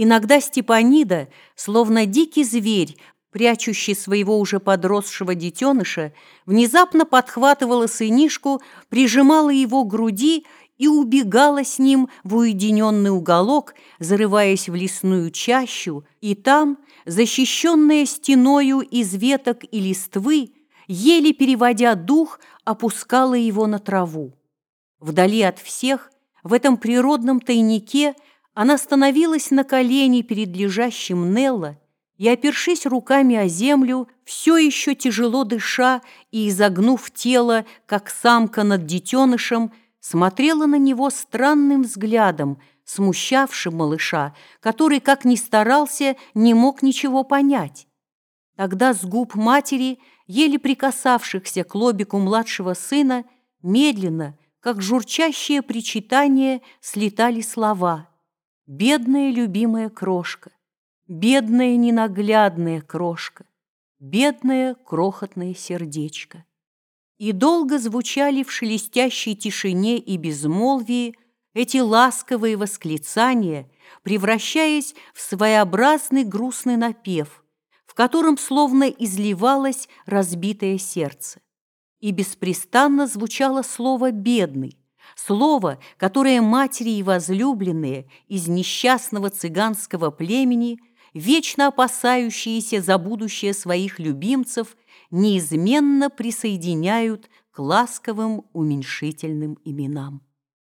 Иногда Степанида, словно дикий зверь, прячущий своего уже подросшего детеныша, внезапно подхватывала сынишку, прижимала его к груди и убегала с ним в уединенный уголок, зарываясь в лесную чащу, и там, защищенная стеною из веток и листвы, еле переводя дух, опускала его на траву. Вдали от всех, в этом природном тайнике, она становилась на колени перед лежащим Нелло и, опершись руками о землю, все еще тяжело дыша и изогнув тело, как самка над детенышем, смотрела на него странным взглядом, смущавшим малыша, который, как ни старался, не мог ничего понять. Тогда с губ матери, еле прикасавшихся к лобику младшего сына, медленно, как журчащее причитание, слетали слова «Бедная любимая крошка, бедная ненаглядная крошка, бедное крохотное сердечко». И долго звучали в шелестящей тишине и безмолвии эти ласковые восклицания, превращаясь в своеобразный грустный напев, в котором словно изливалось разбитое сердце. И беспрестанно звучало слово «бедный», слово, которое матери и возлюбленные из несчастного цыганского племени, вечно опасающиеся за будущее своих любимцев – неизменно присоединяют к ласковым уменьшительным именам.